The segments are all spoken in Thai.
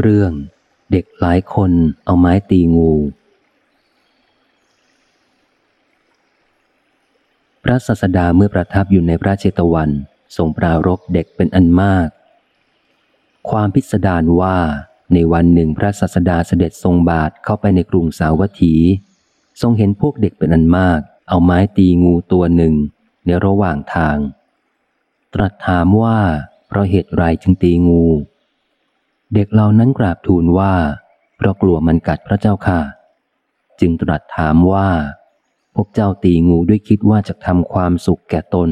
เรื่องเด็กหลายคนเอาไม้ตีงู พระสัสดาเมื่อประทับอยู่ในพระเจตวันทรงปรารบเด็กเป็นอันมาก ความพิสดารว่าในวันหนึ่งพระสัสดาเสด็จทรงบาทเข้าไปในกรุงสาวัตถี ทรงเห็นพวกเด็กเป็นอันมาก เอาไม้ตีงูตัวหนึ่งในระหว่างทาง ตรัสถามว่าเพราะเหตุไรจึงตีงู เด็กเหล่านั้นกราบทูลว่า เพราะกลัวมันกัดพระเจ้าค่ะ จึงตรัสถามว่า พวกเจ้าตีงูด้วยคิดว่าจะทำความสุขแก่ตน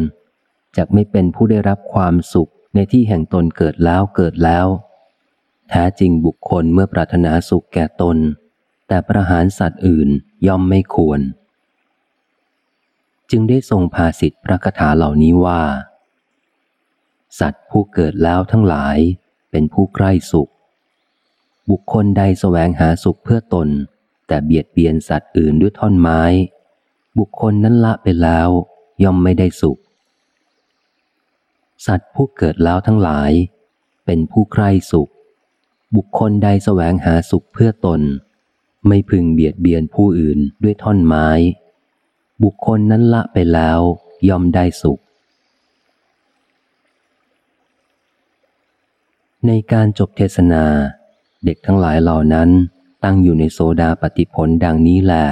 จะไม่เป็นผู้ได้รับความสุขในที่แห่งตนเกิดแล้วเกิดแล้ว แท้จริงบุคคลเมื่อปรารถนาสุขแก่ตน แต่ประหารสัตว์อื่นย่อมไม่ควร จึงได้ทรงพาสิทธิพระคาถาเหล่านี้ว่า สัตว์ผู้เกิดแล้วทั้งหลายเป็นผู้ใกล้สุข บุคคลใดแสวงหาสุขเพื่อตน แต่เบียดเบียนสัตว์อื่นด้วยท่อนไม้ บุคคลนั้นละไปแล้ว ย่อมไม่ได้สุข สัตว์ผู้เกิดแล้วทั้งหลาย เป็นผู้ใคร่สุข บุคคลใดแสวงหาสุขเพื่อตน ไม่พึงเบียดเบียนผู้อื่นด้วยท่อนไม้ บุคคลนั้นละไปแล้ว ย่อมได้สุขในการจบเทศนา เด็กทั้งหลายเหล่านั้นตั้งอยู่ในโซดาปฏิพลดังนี้แหละ